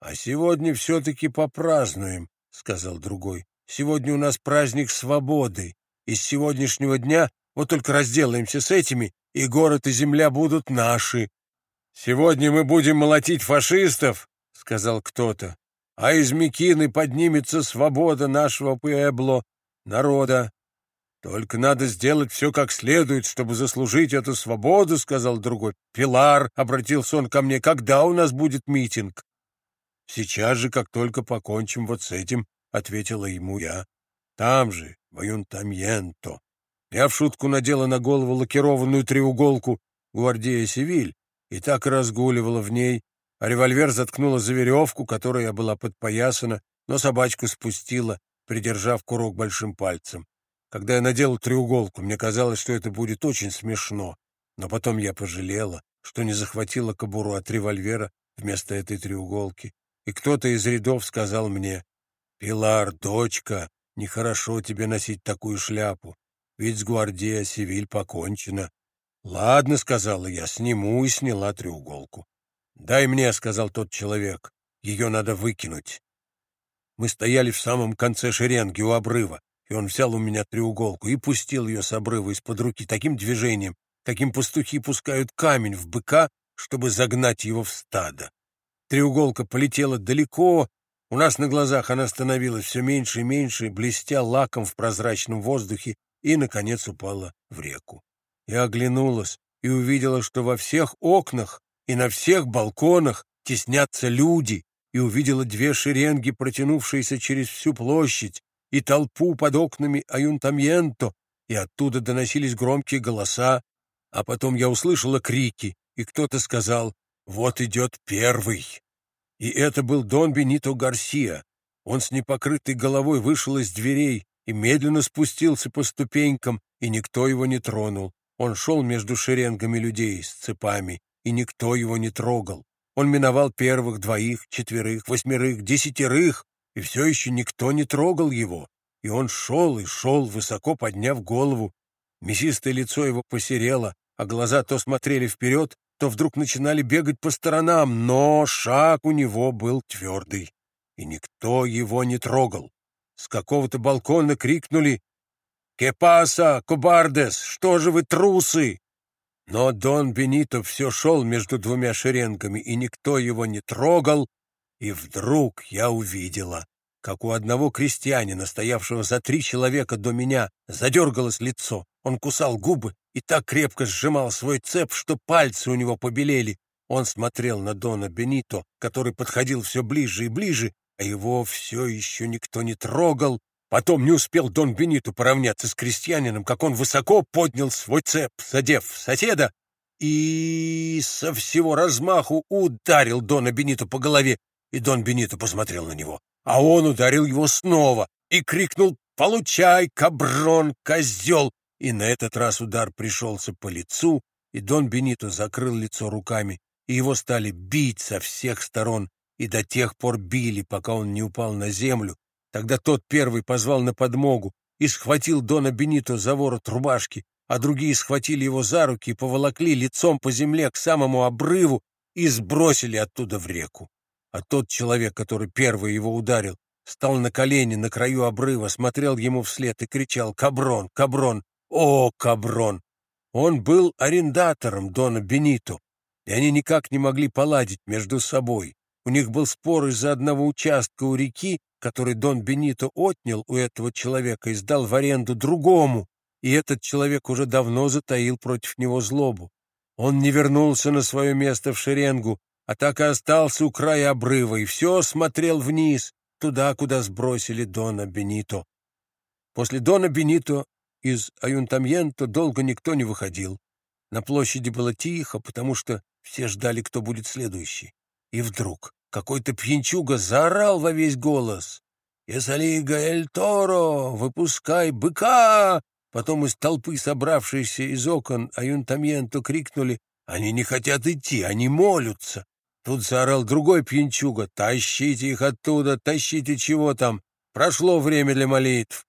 «А сегодня все-таки попразднуем», — сказал другой. «Сегодня у нас праздник свободы, и с сегодняшнего дня вот только разделаемся с этими, и город и земля будут наши». «Сегодня мы будем молотить фашистов», — сказал кто-то, «а из Микины поднимется свобода нашего Пуэбло, народа». «Только надо сделать все как следует, чтобы заслужить эту свободу», — сказал другой. «Пилар», — обратился он ко мне, — «когда у нас будет митинг?» «Сейчас же, как только покончим вот с этим», — ответила ему я. «Там же, в Аюнтамьенто». Я в шутку надела на голову лакированную треуголку «Гвардия Севиль» и так разгуливала в ней, а револьвер заткнула за веревку, которая была подпоясана, но собачку спустила, придержав курок большим пальцем. Когда я надела треуголку, мне казалось, что это будет очень смешно, но потом я пожалела, что не захватила кобуру от револьвера вместо этой треуголки и кто-то из рядов сказал мне, «Пилар, дочка, нехорошо тебе носить такую шляпу, ведь с гвардия Севиль покончено». «Ладно», — сказала я, — «сниму» и сняла треуголку. «Дай мне», — сказал тот человек, — «ее надо выкинуть». Мы стояли в самом конце шеренги у обрыва, и он взял у меня треуголку и пустил ее с обрыва из-под руки таким движением, каким пастухи пускают камень в быка, чтобы загнать его в стадо. Треуголка полетела далеко, у нас на глазах она становилась все меньше и меньше, блестя лаком в прозрачном воздухе, и, наконец, упала в реку. Я оглянулась и увидела, что во всех окнах и на всех балконах теснятся люди, и увидела две шеренги, протянувшиеся через всю площадь, и толпу под окнами Аюнтамьенто, и оттуда доносились громкие голоса, а потом я услышала крики, и кто-то сказал вот идет первый. И это был Дон Бенито Гарсия. Он с непокрытой головой вышел из дверей и медленно спустился по ступенькам, и никто его не тронул. Он шел между шеренгами людей с цепами, и никто его не трогал. Он миновал первых двоих, четверых, восьмерых, десятерых, и все еще никто не трогал его. И он шел и шел, высоко подняв голову. Мясистое лицо его посерело, а глаза то смотрели вперед, то вдруг начинали бегать по сторонам, но шаг у него был твердый, и никто его не трогал. С какого-то балкона крикнули «Кепаса, кубардес, что же вы трусы?» Но Дон Бенито все шел между двумя шеренгами, и никто его не трогал, и вдруг я увидела, как у одного крестьянина, стоявшего за три человека до меня, задергалось лицо. Он кусал губы и так крепко сжимал свой цеп, что пальцы у него побелели. Он смотрел на Дона Бенито, который подходил все ближе и ближе, а его все еще никто не трогал. Потом не успел Дон Бенито поравняться с крестьянином, как он высоко поднял свой цеп, задев соседа, и со всего размаху ударил Дона Бенито по голове, и Дон Бенито посмотрел на него. А он ударил его снова и крикнул «Получай, каброн, козел!» И на этот раз удар пришелся по лицу, и Дон Бенито закрыл лицо руками, и его стали бить со всех сторон, и до тех пор били, пока он не упал на землю. Тогда тот первый позвал на подмогу и схватил Дона Бенито за ворот рубашки, а другие схватили его за руки и поволокли лицом по земле к самому обрыву и сбросили оттуда в реку. А тот человек, который первый его ударил, стал на колени на краю обрыва, смотрел ему вслед и кричал «Каброн! Каброн! О, Каброн! Он был арендатором Дона Бенито, и они никак не могли поладить между собой. У них был спор из-за одного участка у реки, который Дон Бенито отнял у этого человека и сдал в аренду другому, и этот человек уже давно затаил против него злобу. Он не вернулся на свое место в шеренгу, а так и остался у края обрыва и все смотрел вниз, туда, куда сбросили Дона Бенито. После Дона Бенито из Аюнтамьенто долго никто не выходил. На площади было тихо, потому что все ждали, кто будет следующий. И вдруг какой-то пьянчуга заорал во весь голос. «Есалига Эль Торо! Выпускай быка!» Потом из толпы, собравшейся из окон Аюнтамьенто, крикнули «Они не хотят идти, они молятся!» Тут заорал другой пьянчуга «Тащите их оттуда, тащите чего там! Прошло время для молитв!»